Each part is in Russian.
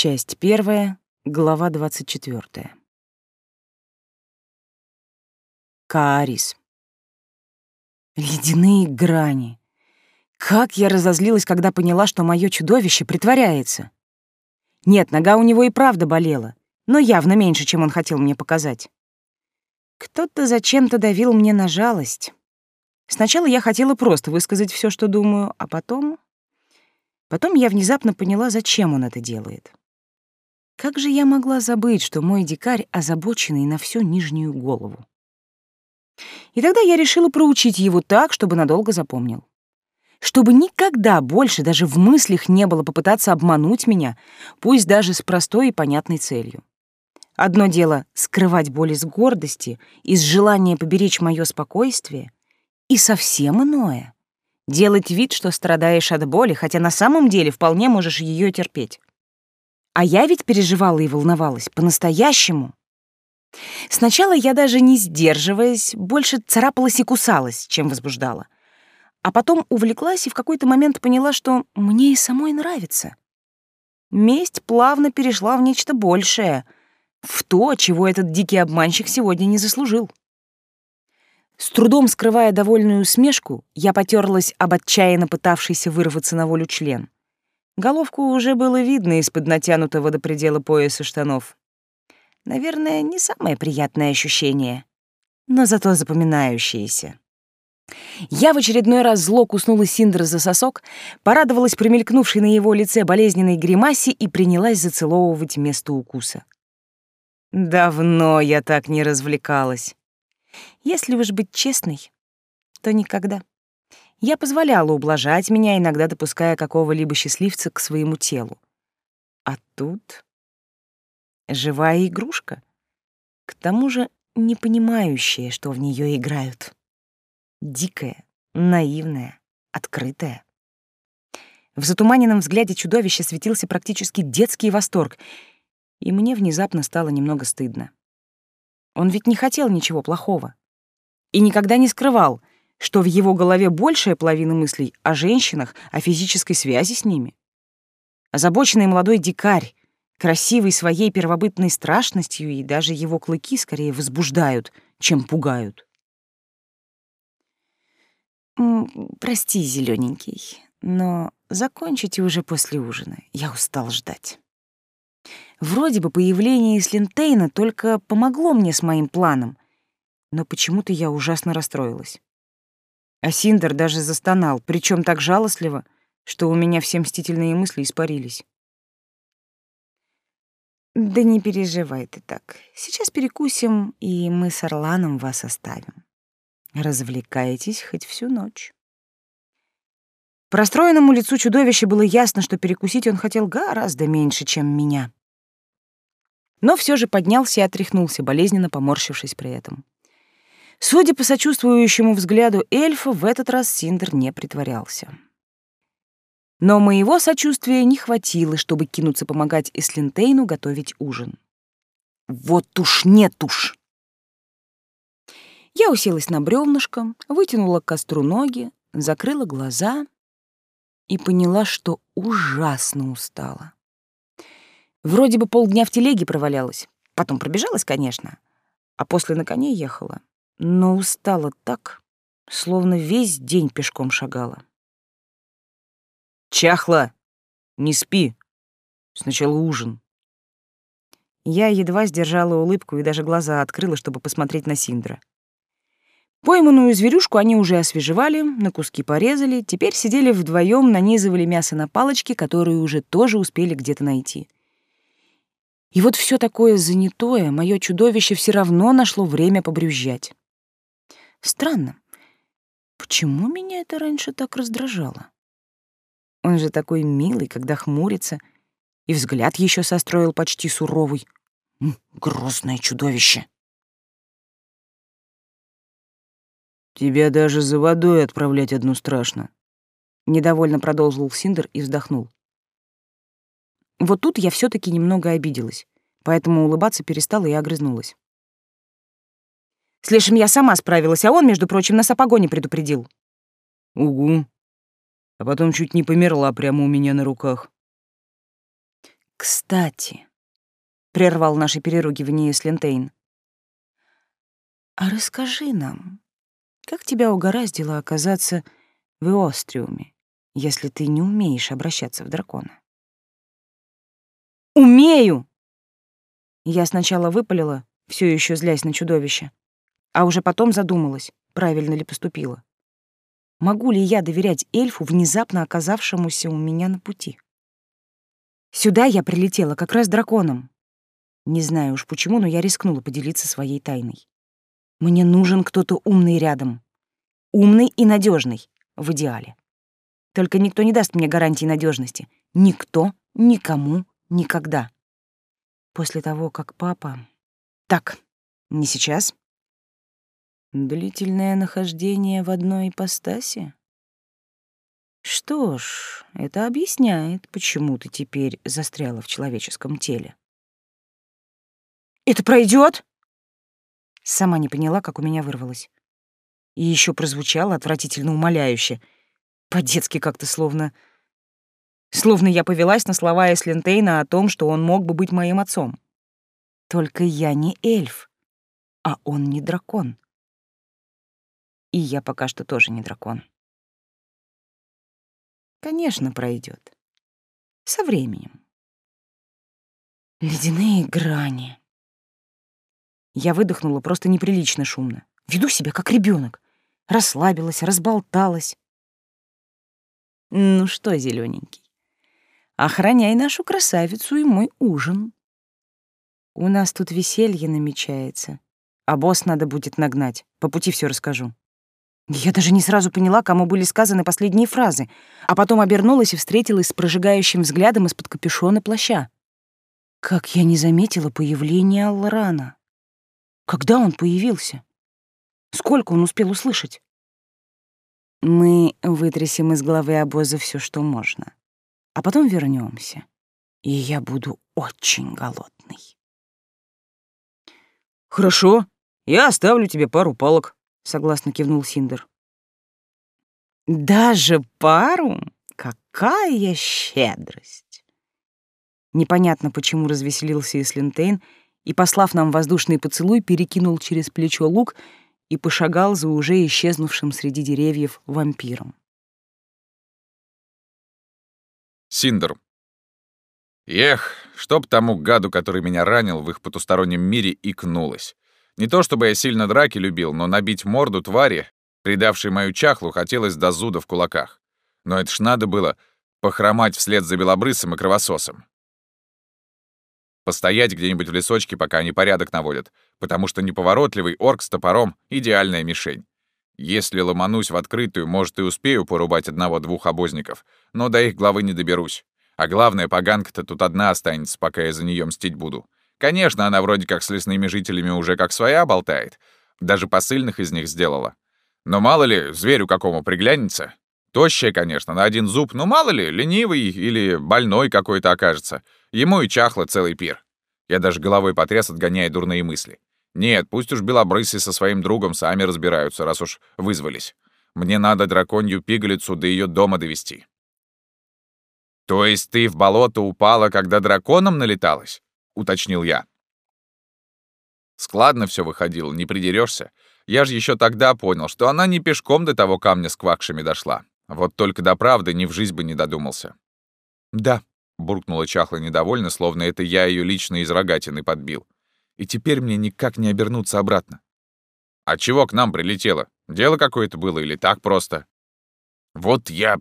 Часть первая, глава двадцать четвертая. Каарис. Ледяные грани. Как я разозлилась, когда поняла, что мое чудовище притворяется. Нет, нога у него и правда болела, но явно меньше, чем он хотел мне показать. Кто-то зачем-то давил мне на жалость. Сначала я хотела просто высказать все, что думаю, а потом... Потом я внезапно поняла, зачем он это делает. Как же я могла забыть, что мой дикарь озабоченный на всю нижнюю голову? И тогда я решила проучить его так, чтобы надолго запомнил. Чтобы никогда больше даже в мыслях не было попытаться обмануть меня, пусть даже с простой и понятной целью. Одно дело — скрывать боль из гордости, из желания поберечь мое спокойствие, и совсем иное — делать вид, что страдаешь от боли, хотя на самом деле вполне можешь ее терпеть. А я ведь переживала и волновалась по-настоящему. Сначала я даже не сдерживаясь, больше царапалась и кусалась, чем возбуждала. А потом увлеклась и в какой-то момент поняла, что мне и самой нравится. Месть плавно перешла в нечто большее, в то, чего этот дикий обманщик сегодня не заслужил. С трудом скрывая довольную усмешку, я потерлась об отчаянно пытавшийся вырваться на волю член. Головку уже было видно из-под натянутого до предела пояса штанов. Наверное, не самое приятное ощущение, но зато запоминающееся. Я в очередной раз зло куснула Синдра за сосок, порадовалась промелькнувшей на его лице болезненной гримасе и принялась зацеловывать место укуса. Давно я так не развлекалась. Если уж быть честной, то никогда. Я позволяла ублажать меня, иногда допуская какого-либо счастливца к своему телу. А тут живая игрушка, к тому же не понимающая, что в нее играют. Дикая, наивная, открытая. В затуманенном взгляде чудовища светился практически детский восторг, и мне внезапно стало немного стыдно. Он ведь не хотел ничего плохого. И никогда не скрывал, что в его голове большая половина мыслей о женщинах, о физической связи с ними. Озабоченный молодой дикарь, красивый своей первобытной страшностью, и даже его клыки скорее возбуждают, чем пугают. «Прости, зелененький, но закончите уже после ужина. Я устал ждать». Вроде бы появление Слинтейна только помогло мне с моим планом, но почему-то я ужасно расстроилась. А Синдер даже застонал, причем так жалостливо, что у меня все мстительные мысли испарились. Да не переживай ты так. Сейчас перекусим, и мы с Орланом вас оставим. Развлекайтесь хоть всю ночь. По лицу чудовища было ясно, что перекусить он хотел гораздо меньше, чем меня. Но все же поднялся и отряхнулся, болезненно поморщившись при этом. Судя по сочувствующему взгляду эльфа, в этот раз Синдер не притворялся. Но моего сочувствия не хватило, чтобы кинуться помогать Эслинтейну готовить ужин. Вот уж нет уж! Я уселась на бревнышко, вытянула к костру ноги, закрыла глаза и поняла, что ужасно устала. Вроде бы полдня в телеге провалялась, потом пробежалась, конечно, а после на коне ехала, но устала так, словно весь день пешком шагала. Чахла! Не спи. Сначала ужин. Я едва сдержала улыбку и даже глаза открыла, чтобы посмотреть на Синдра. Пойманную зверюшку они уже освежевали, на куски порезали, теперь сидели вдвоем, нанизывали мясо на палочки, которые уже тоже успели где-то найти. И вот все такое занятое, мое чудовище все равно нашло время побрюзжать. Странно, почему меня это раньше так раздражало? Он же такой милый, когда хмурится, и взгляд еще состроил почти суровый. Грозное чудовище. Тебя даже за водой отправлять одну страшно. Недовольно продолжил Синдер и вздохнул. Вот тут я все таки немного обиделась, поэтому улыбаться перестала и огрызнулась. С Лешим я сама справилась, а он, между прочим, нас о погоне предупредил. Угу, а потом чуть не померла прямо у меня на руках. Кстати, прервал наши переругивания Слентейн. А расскажи нам, как тебя угораздило оказаться в Иостриуме, если ты не умеешь обращаться в дракона? Умею! Я сначала выпалила, все еще злясь на чудовище, а уже потом задумалась, правильно ли поступила. Могу ли я доверять эльфу, внезапно оказавшемуся у меня на пути? Сюда я прилетела как раз драконом. Не знаю уж почему, но я рискнула поделиться своей тайной. Мне нужен кто-то умный рядом. Умный и надежный, в идеале. Только никто не даст мне гарантии надежности. Никто, никому, никогда. После того, как папа... Так, не сейчас. Длительное нахождение в одной ипостаси? Что ж, это объясняет, почему ты теперь застряла в человеческом теле. Это пройдет? Сама не поняла, как у меня вырвалось. И еще прозвучало отвратительно умоляюще. По-детски как-то словно... Словно я повелась на слова Эслинтейна о том, что он мог бы быть моим отцом. Только я не эльф, а он не дракон. И я пока что тоже не дракон. Конечно, пройдет. Со временем. Ледяные грани. Я выдохнула просто неприлично шумно. Веду себя как ребенок. Расслабилась, разболталась. Ну что, зелененький, охраняй нашу красавицу и мой ужин. У нас тут веселье намечается, а босс надо будет нагнать. По пути все расскажу. Я даже не сразу поняла, кому были сказаны последние фразы, а потом обернулась и встретилась с прожигающим взглядом из-под капюшона плаща. Как я не заметила появления Алларана. Когда он появился? Сколько он успел услышать? Мы вытрясем из головы обоза все, что можно, а потом вернемся, и я буду очень голодный. Хорошо, я оставлю тебе пару палок, согласно кивнул Синдер. Даже пару? Какая щедрость! Непонятно, почему развеселился Ислинтейн и, послав нам воздушный поцелуй, перекинул через плечо лук и пошагал за уже исчезнувшим среди деревьев вампиром. Синдер. Эх, чтоб тому гаду, который меня ранил в их потустороннем мире, икнулось. Не то чтобы я сильно драки любил, но набить морду твари, предавшей мою чахлу, хотелось до зуда в кулаках. Но это ж надо было похромать вслед за белобрысом и кровососом. Постоять где-нибудь в лесочке, пока они порядок наводят, потому что неповоротливый орк с топором — идеальная мишень. Если ломанусь в открытую, может, и успею порубать одного-двух обозников, но до их главы не доберусь. А главное, поганка-то тут одна останется, пока я за нее мстить буду. Конечно, она вроде как с лесными жителями уже как своя болтает. Даже посыльных из них сделала. Но мало ли, зверю какому приглянется. Тощая, конечно, на один зуб, но мало ли, ленивый или больной какой-то окажется. Ему и чахло целый пир. Я даже головой потряс, отгоняя дурные мысли. Нет, пусть уж белобрысы со своим другом сами разбираются, раз уж вызвались. Мне надо драконью пигалицу до ее дома довести. То есть ты в болото упала, когда драконом налеталась? Уточнил я. Складно все выходило, не придерешься. Я же еще тогда понял, что она не пешком до того камня с квакшами дошла. Вот только до правды ни в жизнь бы не додумался. «Да», — буркнула Чахла недовольно, словно это я ее лично из рогатины подбил. «И теперь мне никак не обернуться обратно». «А чего к нам прилетело? Дело какое-то было или так просто?» «Вот я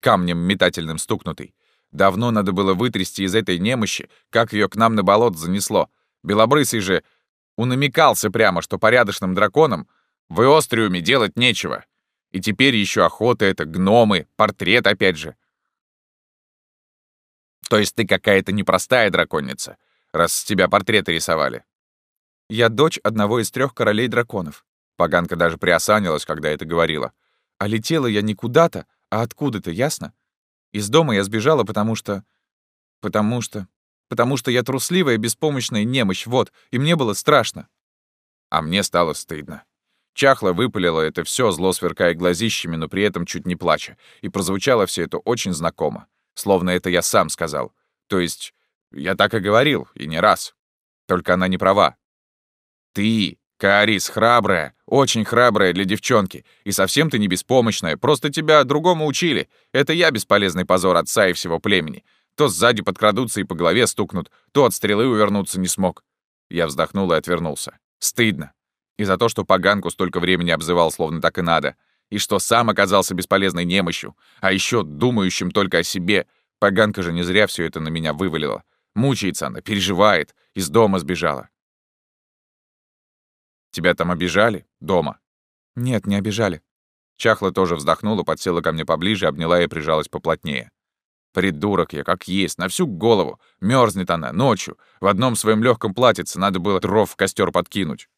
камнем метательным стукнутый. Давно надо было вытрясти из этой немощи, как ее к нам на болот занесло. Белобрысый же унамекался прямо, что порядочным драконам в Иостриуме делать нечего. И теперь еще охота это, гномы, портрет опять же. То есть ты какая-то непростая драконица, раз с тебя портреты рисовали. Я дочь одного из трех королей драконов. Поганка даже приосанилась, когда это говорила. А летела я не куда-то, а откуда-то, ясно? Из дома я сбежала, потому что... Потому что... Потому что я трусливая, беспомощная немощь, вот, и мне было страшно. А мне стало стыдно. Чахла выпалила это все, зло сверкая глазищами, но при этом чуть не плача. И прозвучало все это очень знакомо. Словно это я сам сказал. То есть Я так и говорил, и не раз. Только она не права. Ты, Карис, храбрая, очень храбрая для девчонки, и совсем ты не беспомощная, просто тебя другому учили. Это я бесполезный позор отца и всего племени. То сзади подкрадутся и по голове стукнут, то от стрелы увернуться не смог. Я вздохнул и отвернулся. Стыдно. И за то, что поганку столько времени обзывал, словно так и надо. И что сам оказался бесполезной немощью, а еще думающим только о себе. Поганка же не зря все это на меня вывалила. Мучается она, переживает, из дома сбежала. Тебя там обижали? Дома?» «Нет, не обижали». Чахла тоже вздохнула, подсела ко мне поближе, обняла и прижалась поплотнее. Придурок я, как есть, на всю голову. Мерзнет она, ночью. В одном своем легком платьице надо было дров в костер подкинуть.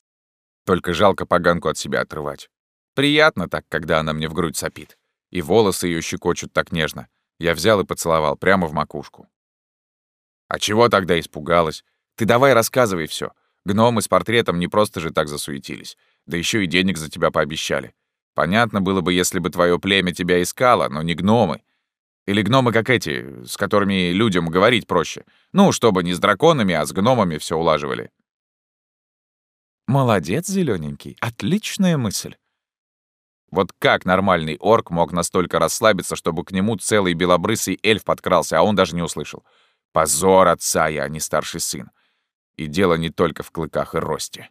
Только жалко поганку от себя отрывать. Приятно так, когда она мне в грудь сопит. И волосы ее щекочут так нежно. Я взял и поцеловал прямо в макушку. А чего тогда испугалась? Ты давай рассказывай все. Гномы с портретом не просто же так засуетились. Да еще и денег за тебя пообещали. Понятно было бы, если бы твое племя тебя искало, но не гномы. Или гномы как эти, с которыми людям говорить проще. Ну, чтобы не с драконами, а с гномами все улаживали. Молодец, зелененький, отличная мысль. Вот как нормальный орк мог настолько расслабиться, чтобы к нему целый белобрысый эльф подкрался, а он даже не услышал? Позор отца я, а не старший сын. И дело не только в клыках и росте.